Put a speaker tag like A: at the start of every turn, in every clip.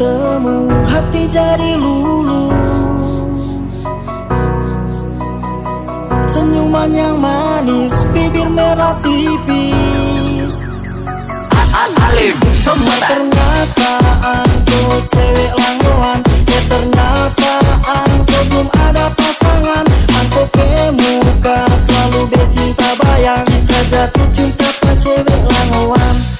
A: bertemu hati jadi lulu Senyuman yang manis bibir merah tipis.
B: Alim Sumbatan
A: Ternyata aku cewek langguan Ya ternyata aku belum ada pasangan. Aku ke muka selalu bikin tak bayang. Tak jatuh cinta pa cewek am.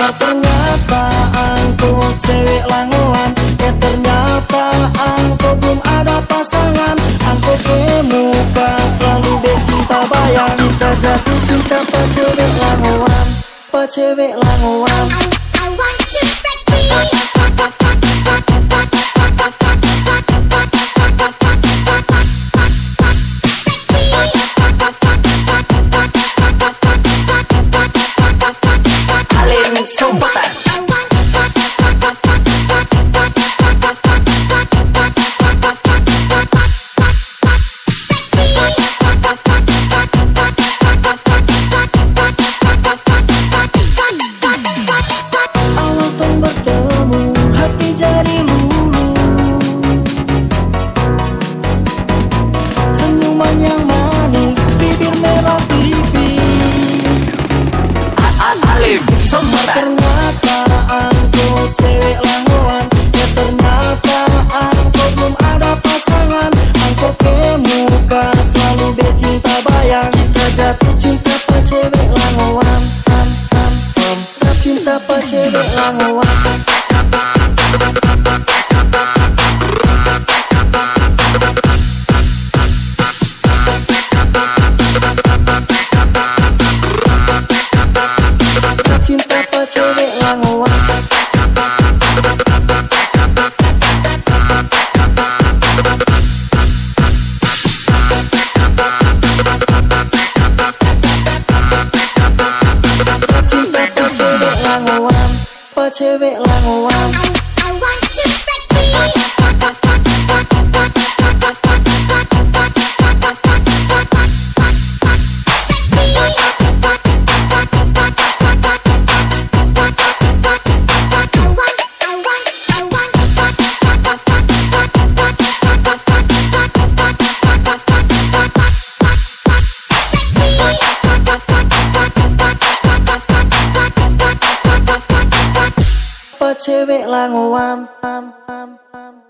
A: Ternyata angku cewek langoan. Ya, ternyata angku belum ada pasangan. Angku kemuka selalu deh cinta bayang. Kita jatuh cinta, pak cewek langoan. Pak cewek
B: langoan. Sumbatan
A: Ternyata aku cewek langguan Ya ternyata aku belum ada pasangan Aku ke muka selalu bikin tak bayang Tak jatuh cinta pa cewek. Tak cinta pa cewek langguan
C: chế vệ là ngủ ăn. chế vệ là ngô an,
A: an, an, an.